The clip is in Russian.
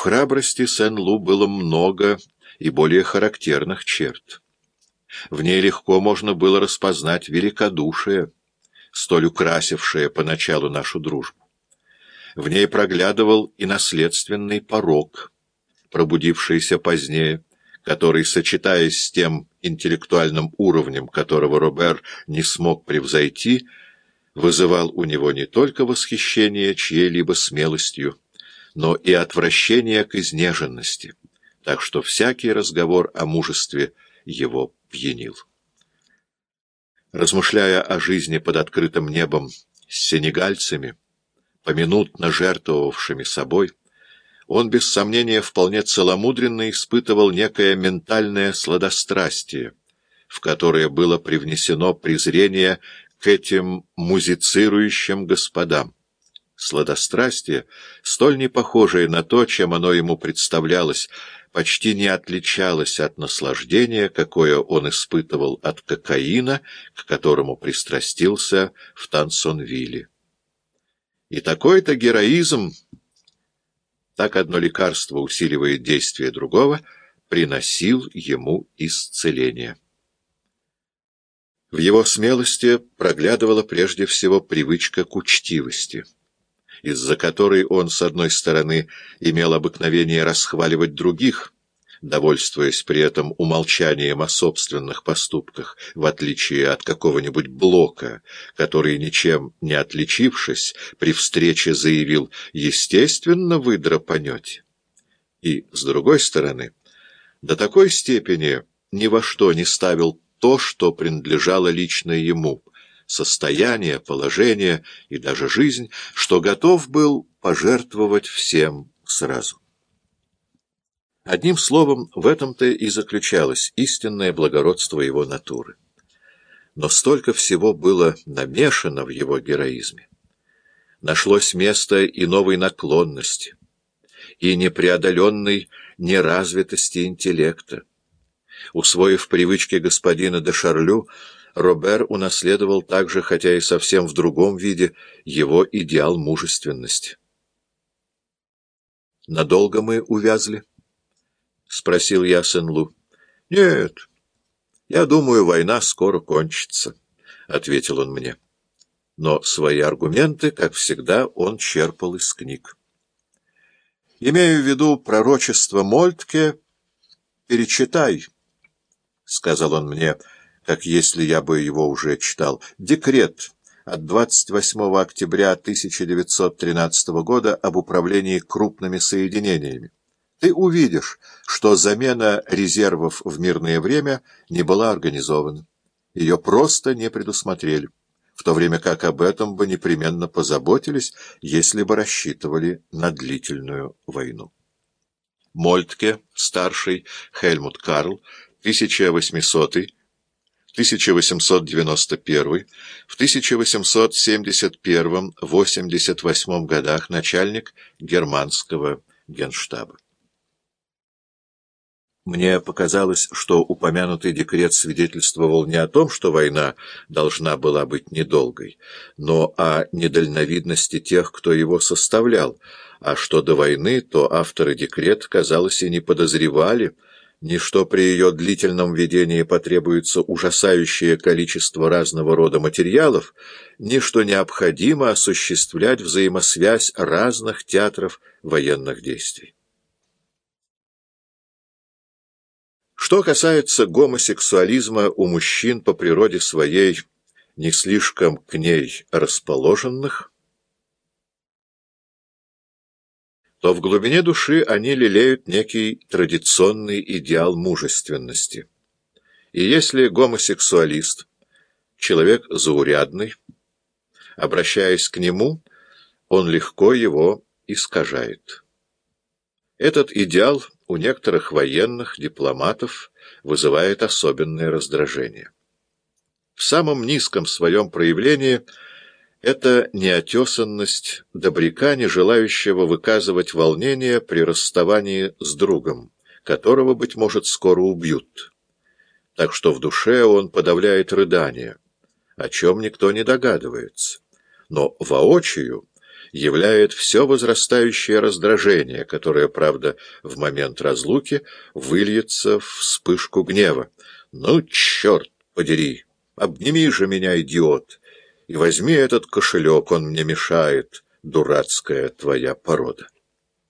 В храбрости Сен-Лу было много и более характерных черт. В ней легко можно было распознать великодушие, столь украсившее поначалу нашу дружбу. В ней проглядывал и наследственный порог, пробудившийся позднее, который, сочетаясь с тем интеллектуальным уровнем, которого Робер не смог превзойти, вызывал у него не только восхищение чьей-либо смелостью, но и отвращение к изнеженности, так что всякий разговор о мужестве его пьянил. Размышляя о жизни под открытым небом с сенегальцами, поминутно жертвовавшими собой, он, без сомнения, вполне целомудренно испытывал некое ментальное сладострастие, в которое было привнесено презрение к этим музицирующим господам. Сладострастие, столь не похожее на то, чем оно ему представлялось, почти не отличалось от наслаждения, какое он испытывал от кокаина, к которому пристрастился в Тансонвилле. И такой-то героизм, так одно лекарство усиливает действие другого, приносил ему исцеление. В его смелости проглядывала прежде всего привычка к учтивости — из-за которой он, с одной стороны, имел обыкновение расхваливать других, довольствуясь при этом умолчанием о собственных поступках, в отличие от какого-нибудь Блока, который, ничем не отличившись, при встрече заявил «Естественно, вы драпанете». И, с другой стороны, до такой степени ни во что не ставил то, что принадлежало лично ему, состояние, положение и даже жизнь, что готов был пожертвовать всем сразу. Одним словом, в этом-то и заключалось истинное благородство его натуры. Но столько всего было намешано в его героизме. Нашлось место и новой наклонности, и непреодоленной неразвитости интеллекта. Усвоив привычки господина де Шарлю, Робер унаследовал также, хотя и совсем в другом виде, его идеал мужественности. «Надолго мы увязли?» — спросил я Сен-Лу. «Нет, я думаю, война скоро кончится», — ответил он мне. Но свои аргументы, как всегда, он черпал из книг. «Имею в виду пророчество Мольтке, перечитай», — сказал он мне, — как если я бы его уже читал. Декрет от 28 октября 1913 года об управлении крупными соединениями. Ты увидишь, что замена резервов в мирное время не была организована. Ее просто не предусмотрели, в то время как об этом бы непременно позаботились, если бы рассчитывали на длительную войну. Мольтке, старший, Хельмут Карл, 1800 1891, в 1871-88 годах начальник германского генштаба. Мне показалось, что упомянутый декрет свидетельствовал не о том, что война должна была быть недолгой, но о недальновидности тех, кто его составлял, а что до войны, то авторы декрета, казалось, и не подозревали, ни что при ее длительном ведении потребуется ужасающее количество разного рода материалов, ни что необходимо осуществлять взаимосвязь разных театров военных действий. Что касается гомосексуализма у мужчин по природе своей не слишком к ней расположенных, то в глубине души они лелеют некий традиционный идеал мужественности. И если гомосексуалист, человек заурядный, обращаясь к нему, он легко его искажает. Этот идеал у некоторых военных, дипломатов вызывает особенное раздражение. В самом низком своем проявлении – это неотесанность добряка, не желающего выказывать волнение при расставании с другом, которого, быть может, скоро убьют. Так что в душе он подавляет рыдание, о чем никто не догадывается. Но воочию являет все возрастающее раздражение, которое, правда, в момент разлуки выльется в вспышку гнева. «Ну, черт подери! Обними же меня, идиот, и возьми этот кошелек, он мне мешает, дурацкая твоя порода».